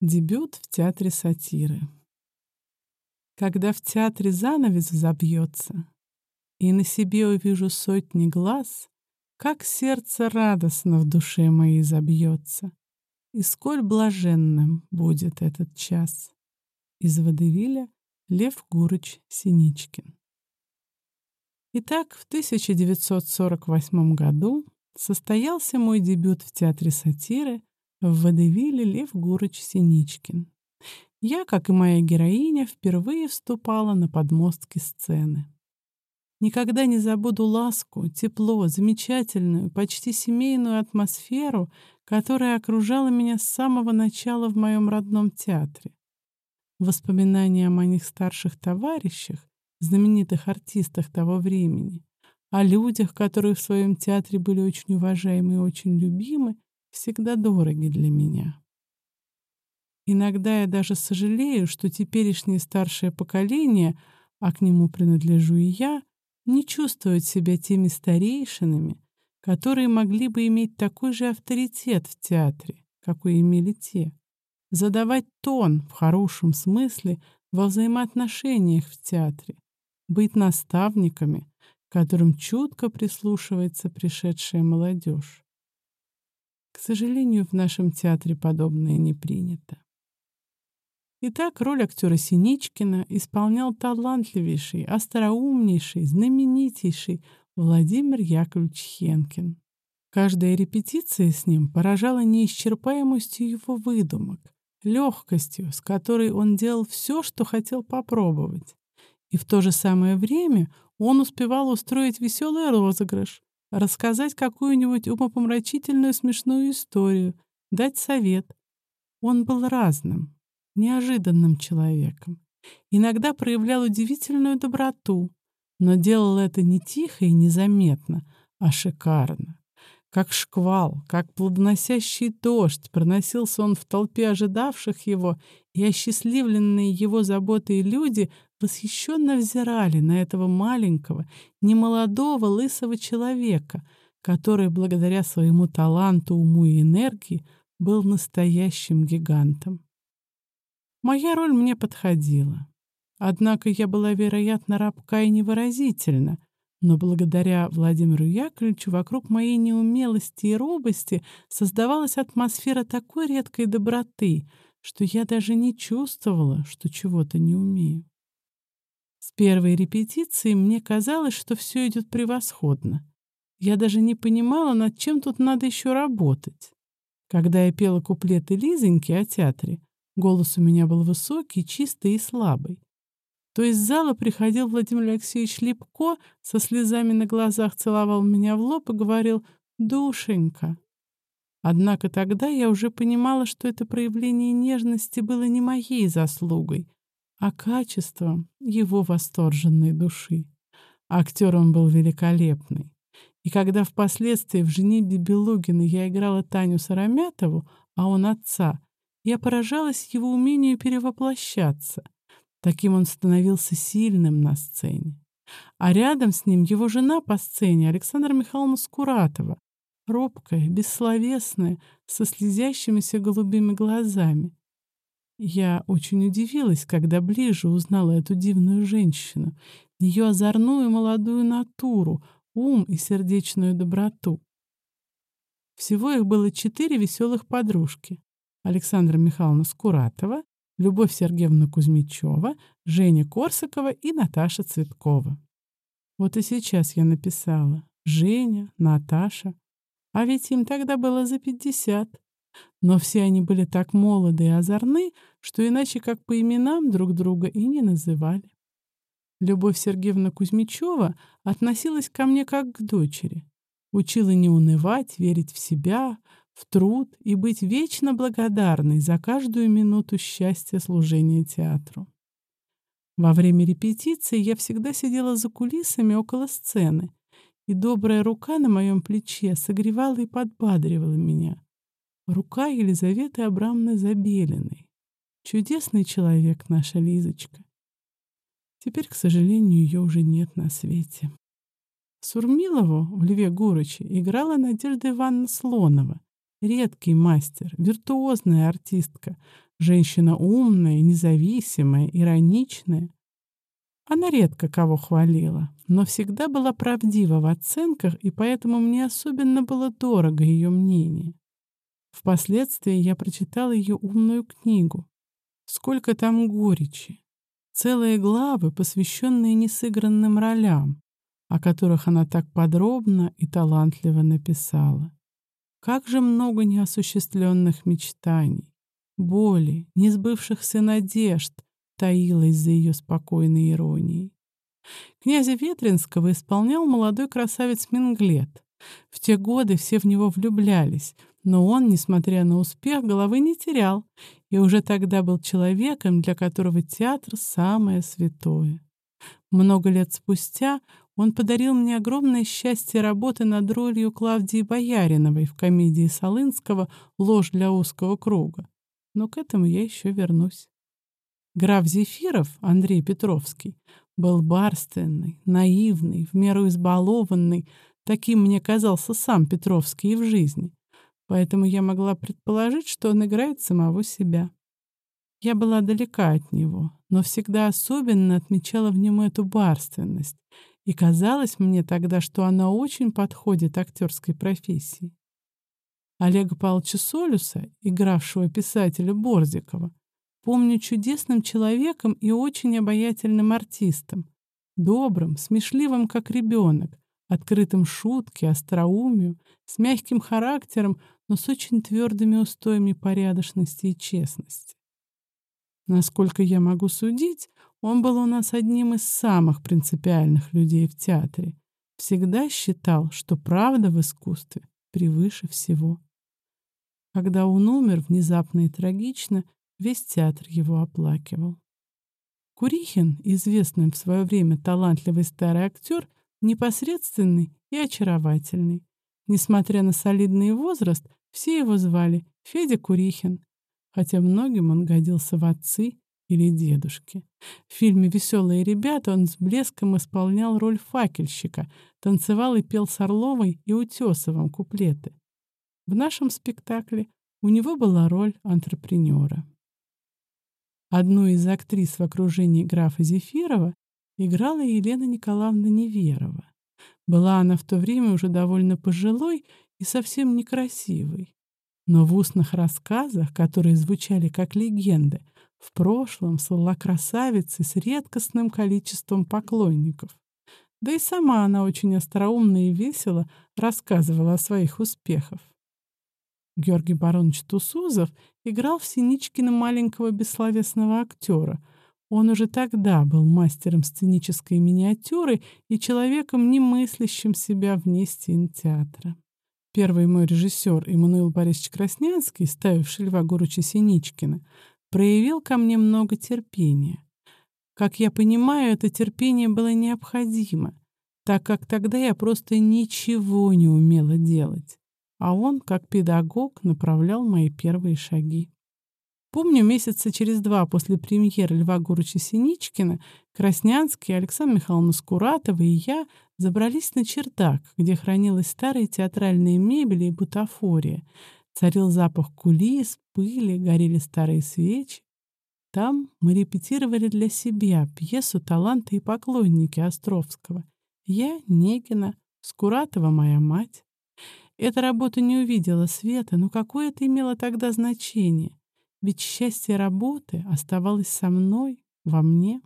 Дебют в театре сатиры. Когда в театре занавес взобьется, И на себе увижу сотни глаз, Как сердце радостно в душе моей забьется, И сколь блаженным будет этот час. Из Водевиля Лев Гурыч Синичкин. Итак, в 1948 году состоялся мой дебют в театре сатиры в водевиле Лев Гурыч Синичкин. Я, как и моя героиня, впервые вступала на подмостки сцены. Никогда не забуду ласку, тепло, замечательную, почти семейную атмосферу, которая окружала меня с самого начала в моем родном театре. Воспоминания о моих старших товарищах, знаменитых артистах того времени, о людях, которые в своем театре были очень уважаемы и очень любимы, всегда дороги для меня. Иногда я даже сожалею, что теперешнее старшее поколение, а к нему принадлежу и я, не чувствует себя теми старейшинами, которые могли бы иметь такой же авторитет в театре, какой имели те. Задавать тон в хорошем смысле во взаимоотношениях в театре, быть наставниками, которым чутко прислушивается пришедшая молодежь. Сожалению, в нашем театре подобное не принято. Итак, роль актера Синичкина исполнял талантливейший, остроумнейший, знаменитейший Владимир Яковлевич Хенкин. Каждая репетиция с ним поражала неисчерпаемостью его выдумок, легкостью, с которой он делал все, что хотел попробовать. И в то же самое время он успевал устроить веселый розыгрыш, рассказать какую-нибудь умопомрачительную смешную историю, дать совет. Он был разным, неожиданным человеком. Иногда проявлял удивительную доброту, но делал это не тихо и незаметно, а шикарно. Как шквал, как плодоносящий дождь проносился он в толпе ожидавших его, и осчастливленные его заботой люди восхищенно взирали на этого маленького, немолодого, лысого человека, который, благодаря своему таланту, уму и энергии, был настоящим гигантом. Моя роль мне подходила. Однако я была, вероятно, рабка и невыразительна, но благодаря Владимиру Яковлевичу вокруг моей неумелости и робости создавалась атмосфера такой редкой доброты, что я даже не чувствовала, что чего-то не умею. С первой репетиции мне казалось, что все идет превосходно. Я даже не понимала, над чем тут надо еще работать. Когда я пела куплеты Лизоньки о театре, голос у меня был высокий, чистый и слабый. То из зала приходил Владимир Алексеевич Липко, со слезами на глазах целовал меня в лоб и говорил «Душенька». Однако тогда я уже понимала, что это проявление нежности было не моей заслугой, а качеством его восторженной души. Актер он был великолепный. И когда впоследствии в «Женитьбе Белугина» я играла Таню Сарамятову, а он отца, я поражалась его умению перевоплощаться. Таким он становился сильным на сцене. А рядом с ним его жена по сцене, Александра Михайловна Скуратова, робкая, бессловесная, со слезящимися голубыми глазами. Я очень удивилась, когда ближе узнала эту дивную женщину, ее озорную молодую натуру, ум и сердечную доброту. Всего их было четыре веселых подружки. Александра Михайловна Скуратова, Любовь Сергеевна Кузьмичева, Женя Корсакова и Наташа Цветкова. Вот и сейчас я написала «Женя», «Наташа». А ведь им тогда было за пятьдесят. Но все они были так молоды и озорны, что иначе как по именам друг друга и не называли. Любовь Сергеевна Кузьмичева относилась ко мне как к дочери. Учила не унывать, верить в себя, в труд и быть вечно благодарной за каждую минуту счастья служения театру. Во время репетиции я всегда сидела за кулисами около сцены, и добрая рука на моем плече согревала и подбадривала меня рука Елизаветы Абрамовны Забелиной. Чудесный человек наша Лизочка. Теперь, к сожалению, ее уже нет на свете. Сурмилову в Льве Гурыче играла Надежда Ивановна Слонова, редкий мастер, виртуозная артистка, Женщина умная, независимая, ироничная. Она редко кого хвалила, но всегда была правдива в оценках, и поэтому мне особенно было дорого ее мнение. Впоследствии я прочитала ее умную книгу. Сколько там горечи. Целые главы, посвященные несыгранным ролям, о которых она так подробно и талантливо написала. Как же много неосуществленных мечтаний, боли, несбывшихся надежд таилось за ее спокойной иронией. Князя Ветринского исполнял молодой красавец Минглет. В те годы все в него влюблялись, но он, несмотря на успех, головы не терял и уже тогда был человеком, для которого театр — самое святое. Много лет спустя он подарил мне огромное счастье работы над ролью Клавдии Бояриновой в комедии Солынского «Ложь для узкого круга». Но к этому я еще вернусь. Граф Зефиров, Андрей Петровский, был барственный, наивный, в меру избалованный, таким мне казался сам Петровский и в жизни. Поэтому я могла предположить, что он играет самого себя. Я была далека от него, но всегда особенно отмечала в нем эту барственность, и казалось мне тогда, что она очень подходит актерской профессии. Олега Павловича Солюса, игравшего писателя Борзикова, помню чудесным человеком и очень обаятельным артистом, добрым, смешливым, как ребенок, открытым шутке, остроумию, с мягким характером, но с очень твердыми устоями порядочности и честности. Насколько я могу судить, он был у нас одним из самых принципиальных людей в театре. Всегда считал, что правда в искусстве превыше всего. Когда он умер внезапно и трагично, весь театр его оплакивал. Курихин, известный в свое время талантливый старый актер, непосредственный и очаровательный. Несмотря на солидный возраст, все его звали Федя Курихин, хотя многим он годился в отцы или дедушки. В фильме «Веселые ребята» он с блеском исполнял роль факельщика, танцевал и пел с Орловой и Утесовым куплеты. В нашем спектакле у него была роль антрепренера. Одну из актрис в окружении графа Зефирова играла Елена Николаевна Неверова. Была она в то время уже довольно пожилой и совсем некрасивой. Но в устных рассказах, которые звучали как легенды, в прошлом слыла красавицей с редкостным количеством поклонников. Да и сама она очень остроумно и весело рассказывала о своих успехах. Георгий Баронович Тусузов играл в Синичкина маленького бессловесного актера. Он уже тогда был мастером сценической миниатюры и человеком, не мыслящим себя вне стен театра. Первый мой режиссер Иммануил Борисович Краснянский, ставивший Льва Гуруча Синичкина, проявил ко мне много терпения. Как я понимаю, это терпение было необходимо, так как тогда я просто ничего не умела делать, а он, как педагог, направлял мои первые шаги. Помню, месяца через два после премьеры Льва Гуруча Синичкина Краснянский, Александр Михайловна Скуратова и я забрались на чердак, где хранилась старая театральная мебель и бутафория. Царил запах кулис, пыли, горели старые свечи. Там мы репетировали для себя пьесу «Таланты и поклонники» Островского. Я, Негина, Скуратова моя мать. Эта работа не увидела света, но какое это имело тогда значение? Ведь счастье работы оставалось со мной, во мне.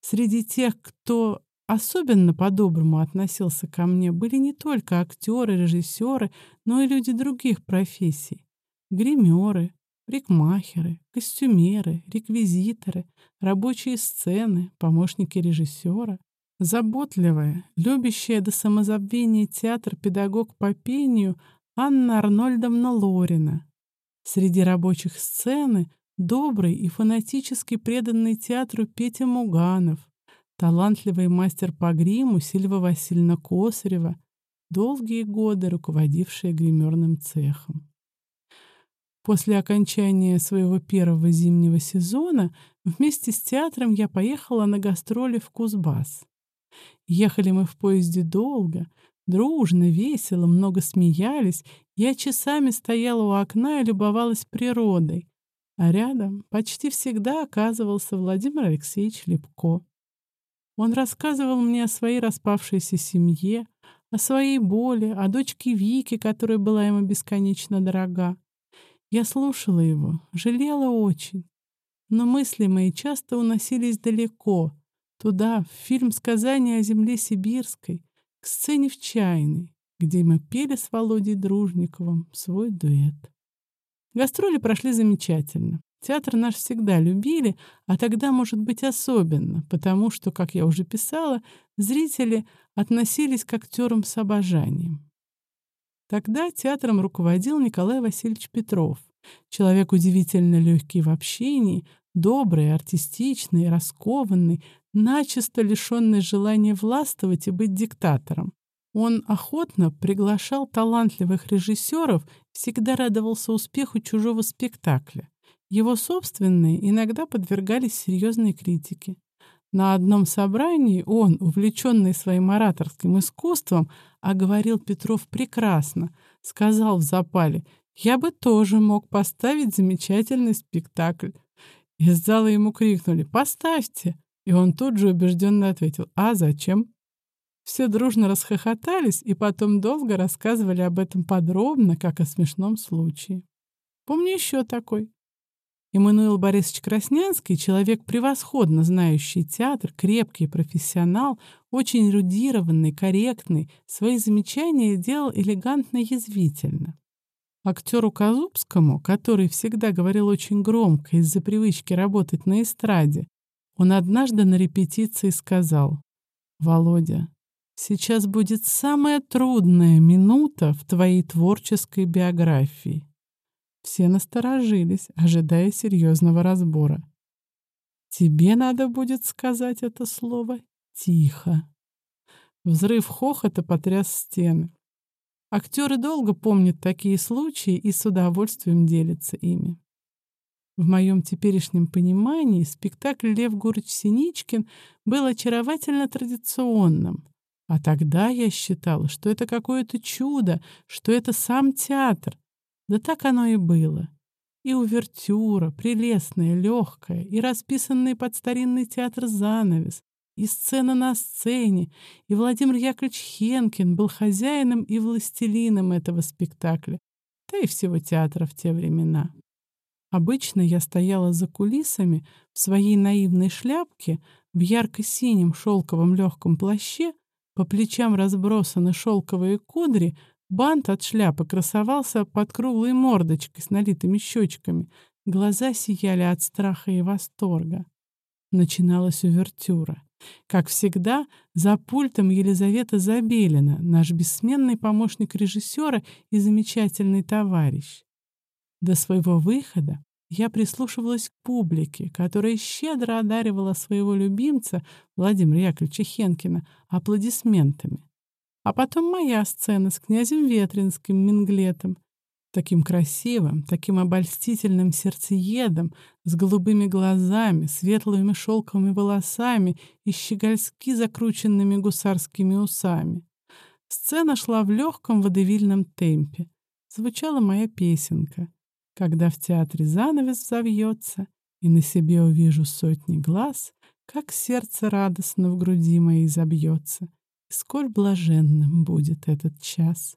Среди тех, кто особенно по-доброму относился ко мне, были не только актеры, режиссеры, но и люди других профессий. Гримеры, рекмахеры, костюмеры, реквизиторы, рабочие сцены, помощники режиссера. Заботливая, любящая до самозабвения театр педагог по пению Анна Арнольдовна Лорина, Среди рабочих сцены добрый и фанатически преданный театру Петя Муганов, талантливый мастер по гриму Сильва Васильевна Косарева, долгие годы руководившая гримерным цехом. После окончания своего первого зимнего сезона вместе с театром я поехала на гастроли в Кузбасс. Ехали мы в поезде долго, дружно, весело, много смеялись я часами стояла у окна и любовалась природой. А рядом почти всегда оказывался Владимир Алексеевич Лепко. Он рассказывал мне о своей распавшейся семье, о своей боли, о дочке Вике, которая была ему бесконечно дорога. Я слушала его, жалела очень. Но мысли мои часто уносились далеко, туда, в фильм «Сказание о земле сибирской», к сцене в чайной, где мы пели с Володей Дружниковым свой дуэт. Гастроли прошли замечательно. Театр наш всегда любили, а тогда, может быть, особенно, потому что, как я уже писала, зрители относились к актерам с обожанием. Тогда театром руководил Николай Васильевич Петров, человек удивительно легкий в общении, добрый, артистичный, раскованный, начисто лишенный желания властвовать и быть диктатором. Он охотно приглашал талантливых режиссеров, всегда радовался успеху чужого спектакля. Его собственные иногда подвергались серьезной критике. На одном собрании он, увлеченный своим ораторским искусством, оговорил Петров прекрасно, сказал в запале, «Я бы тоже мог поставить замечательный спектакль». Из зала ему крикнули «Поставьте!» И он тут же убежденно ответил «А зачем?». Все дружно расхохотались и потом долго рассказывали об этом подробно, как о смешном случае. Помню еще такой. Эммануил Борисович Краснянский, человек, превосходно знающий театр, крепкий профессионал, очень эрудированный, корректный, свои замечания делал элегантно-язвительно. Актеру Казубскому, который всегда говорил очень громко из-за привычки работать на эстраде, он однажды на репетиции сказал, «Володя, сейчас будет самая трудная минута в твоей творческой биографии». Все насторожились, ожидая серьезного разбора. «Тебе надо будет сказать это слово тихо». Взрыв хохота потряс стены. Актеры долго помнят такие случаи и с удовольствием делятся ими. В моем теперешнем понимании спектакль «Лев Гурыч Синичкин» был очаровательно традиционным. А тогда я считала, что это какое-то чудо, что это сам театр. Да так оно и было. И увертюра, прелестная, легкая, и расписанный под старинный театр занавес, и сцена на сцене, и Владимир Яковлевич Хенкин был хозяином и властелином этого спектакля, да и всего театра в те времена. Обычно я стояла за кулисами в своей наивной шляпке, в ярко-синем шелковом легком плаще, по плечам разбросаны шелковые кудри, бант от шляпы красовался под круглой мордочкой с налитыми щечками, глаза сияли от страха и восторга. Начиналась увертюра. Как всегда, за пультом Елизавета Забелина, наш бессменный помощник режиссера и замечательный товарищ. До своего выхода я прислушивалась к публике, которая щедро одаривала своего любимца Владимира Яковлевича Хенкина аплодисментами. А потом моя сцена с князем Ветринским, Минглетом, таким красивым, таким обольстительным сердцеедом, с голубыми глазами, светлыми шелковыми волосами и щегольски закрученными гусарскими усами. Сцена шла в легком водевильном темпе. Звучала моя песенка — когда в театре занавес завьется, и на себе увижу сотни глаз, как сердце радостно в груди моей забьется, и сколь блаженным будет этот час.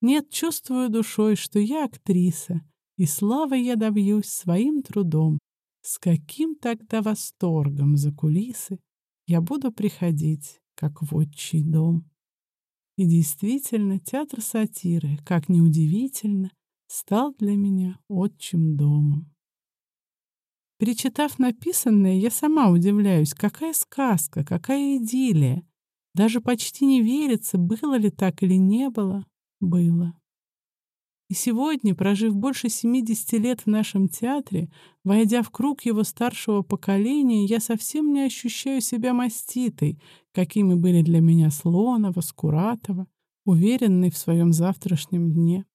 Нет, чувствую душой, что я актриса, и славы я добьюсь своим трудом. С каким тогда восторгом за кулисы я буду приходить, как в отчий дом. И действительно, театр сатиры, как неудивительно, стал для меня отчим домом. Перечитав написанное, я сама удивляюсь, какая сказка, какая идиллия. Даже почти не верится, было ли так или не было. Было. И сегодня, прожив больше 70 лет в нашем театре, войдя в круг его старшего поколения, я совсем не ощущаю себя маститой, какими были для меня Слонова, Скуратова, уверенной в своем завтрашнем дне.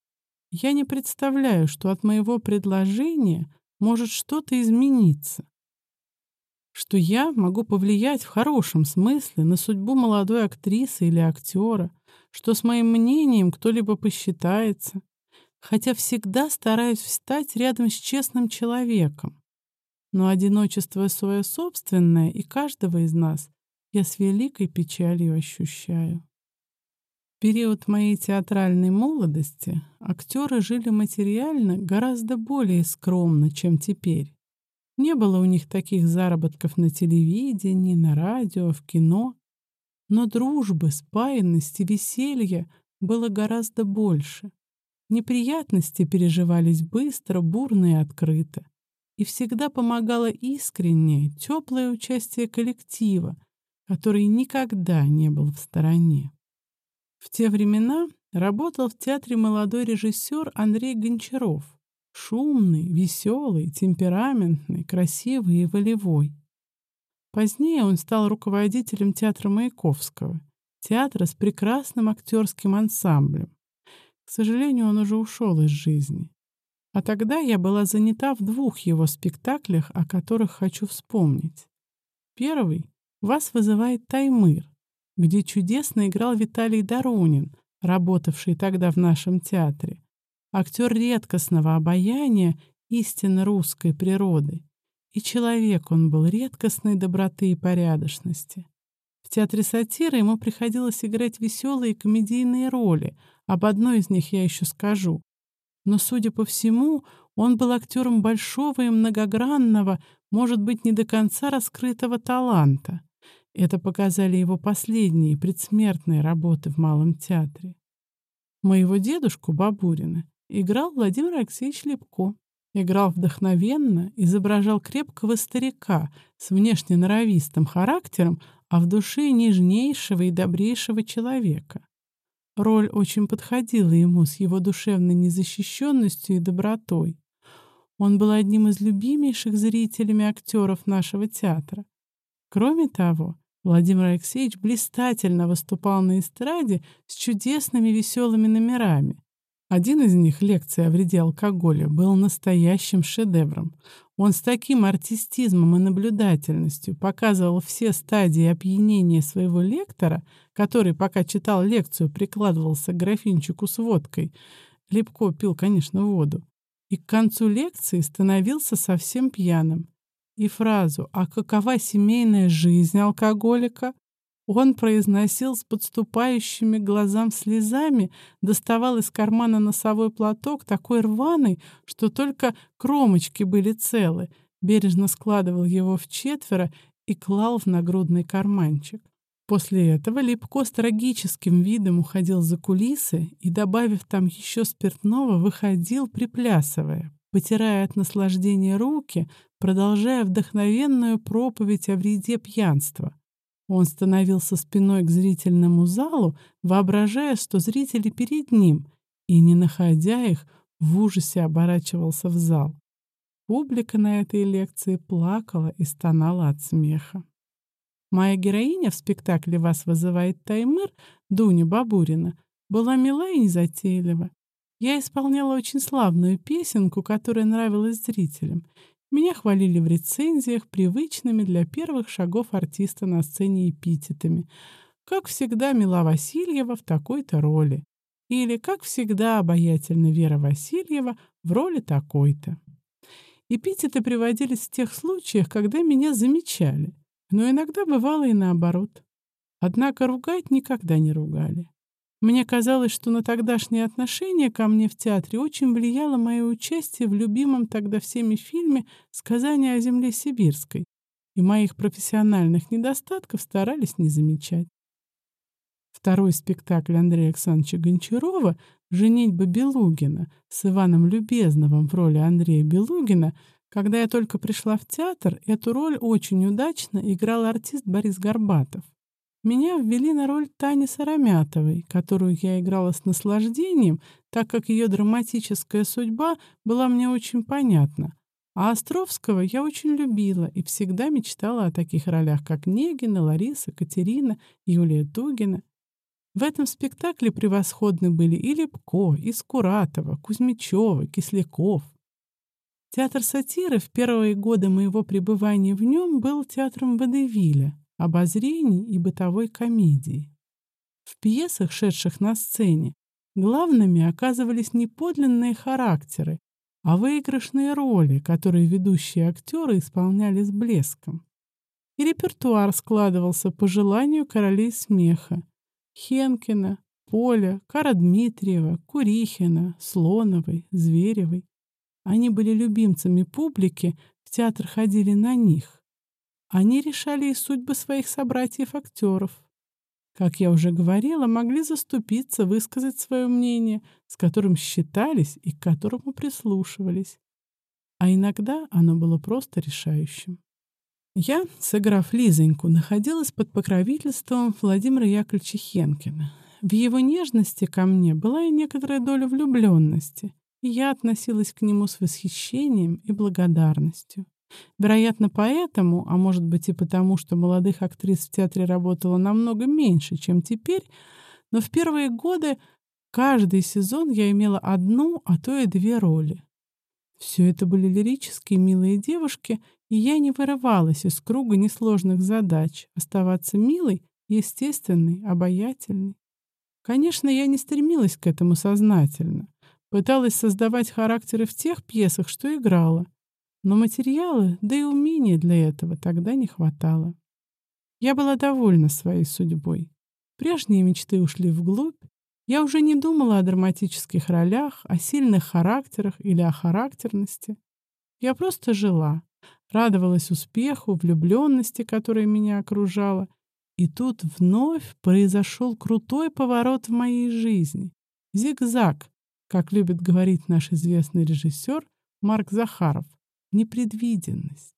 Я не представляю, что от моего предложения может что-то измениться. Что я могу повлиять в хорошем смысле на судьбу молодой актрисы или актера, что с моим мнением кто-либо посчитается. хотя всегда стараюсь встать рядом с честным человеком. Но одиночество свое собственное и каждого из нас я с великой печалью ощущаю. Период моей театральной молодости актеры жили материально гораздо более скромно, чем теперь. Не было у них таких заработков на телевидении, на радио, в кино. Но дружбы, спаянности, веселья было гораздо больше. Неприятности переживались быстро, бурно и открыто. И всегда помогало искреннее, теплое участие коллектива, который никогда не был в стороне. В те времена работал в театре молодой режиссер Андрей Гончаров. Шумный, веселый, темпераментный, красивый и волевой. Позднее он стал руководителем театра Маяковского, театра с прекрасным актерским ансамблем. К сожалению, он уже ушел из жизни. А тогда я была занята в двух его спектаклях, о которых хочу вспомнить. Первый «Вас вызывает Таймыр», где чудесно играл Виталий Доронин, работавший тогда в нашем театре. Актер редкостного обаяния, истинно русской природы. И человек он был редкостной доброты и порядочности. В театре сатиры ему приходилось играть веселые комедийные роли. Об одной из них я еще скажу. Но, судя по всему, он был актером большого и многогранного, может быть, не до конца раскрытого таланта. Это показали его последние предсмертные работы в Малом театре. Моего дедушку Бабурина играл Владимир Алексеевич Лепко. Играл вдохновенно, изображал крепкого старика с внешне норовистым характером, а в душе нежнейшего и добрейшего человека. Роль очень подходила ему с его душевной незащищенностью и добротой. Он был одним из любимейших зрителями актеров нашего театра. Кроме того, Владимир Алексеевич блистательно выступал на эстраде с чудесными веселыми номерами. Один из них, лекция о вреде алкоголя, был настоящим шедевром. Он с таким артистизмом и наблюдательностью показывал все стадии опьянения своего лектора, который, пока читал лекцию, прикладывался к графинчику с водкой. Лепко пил, конечно, воду. И к концу лекции становился совсем пьяным. И фразу «А какова семейная жизнь алкоголика?» Он произносил с подступающими глазам слезами, доставал из кармана носовой платок, такой рваный, что только кромочки были целы, бережно складывал его в четверо и клал в нагрудный карманчик. После этого Липко с трагическим видом уходил за кулисы и, добавив там еще спиртного, выходил, приплясывая, потирая от наслаждения руки, продолжая вдохновенную проповедь о вреде пьянства. Он становился спиной к зрительному залу, воображая, что зрители перед ним, и, не находя их, в ужасе оборачивался в зал. Публика на этой лекции плакала и стонала от смеха. Моя героиня в спектакле «Вас вызывает Таймыр» Дуня Бабурина была мила и незатейлива. Я исполняла очень славную песенку, которая нравилась зрителям, меня хвалили в рецензиях привычными для первых шагов артиста на сцене эпитетами. Как всегда, Мила Васильева в такой-то роли. Или, как всегда, обаятельна Вера Васильева в роли такой-то. Эпитеты приводились в тех случаях, когда меня замечали, но иногда бывало и наоборот. Однако ругать никогда не ругали. Мне казалось, что на тогдашнее отношение ко мне в театре очень влияло мое участие в любимом тогда всеми фильме «Сказание о земле сибирской», и моих профессиональных недостатков старались не замечать. Второй спектакль Андрея Александровича Гончарова «Женитьба Белугина» с Иваном Любезновым в роли Андрея Белугина когда я только пришла в театр, эту роль очень удачно играл артист Борис Горбатов. Меня ввели на роль Тани Сарамятовой, которую я играла с наслаждением, так как ее драматическая судьба была мне очень понятна. А Островского я очень любила и всегда мечтала о таких ролях, как Негина, Лариса, Катерина, Юлия Тугина. В этом спектакле превосходны были и Лепко, и Скуратова, Кузьмичева, Кисляков. Театр сатиры в первые годы моего пребывания в нем был театром Водевиля, обозрений и бытовой комедии. В пьесах, шедших на сцене, главными оказывались не подлинные характеры, а выигрышные роли, которые ведущие актеры исполняли с блеском. И репертуар складывался по желанию королей смеха Хенкина, Поля, Кара Дмитриева, Курихина, Слоновой, Зверевой. Они были любимцами публики, в театр ходили на них. Они решали и судьбы своих собратьев-актеров. Как я уже говорила, могли заступиться, высказать свое мнение, с которым считались и к которому прислушивались. А иногда оно было просто решающим. Я, сыграв Лизоньку, находилась под покровительством Владимира Яковлевича Хенкина. В его нежности ко мне была и некоторая доля влюбленности, и я относилась к нему с восхищением и благодарностью. Вероятно, поэтому, а может быть и потому, что молодых актрис в театре работало намного меньше, чем теперь, но в первые годы каждый сезон я имела одну, а то и две роли. Все это были лирические милые девушки, и я не вырывалась из круга несложных задач оставаться милой, естественной, обаятельной. Конечно, я не стремилась к этому сознательно. Пыталась создавать характеры в тех пьесах, что играла. Но материала, да и умения для этого тогда не хватало. Я была довольна своей судьбой. Прежние мечты ушли вглубь. Я уже не думала о драматических ролях, о сильных характерах или о характерности. Я просто жила, радовалась успеху, влюбленности, которая меня окружала, и тут вновь произошел крутой поворот в моей жизни. Зигзаг, как любит говорить наш известный режиссер Марк Захаров. Непредвиденность.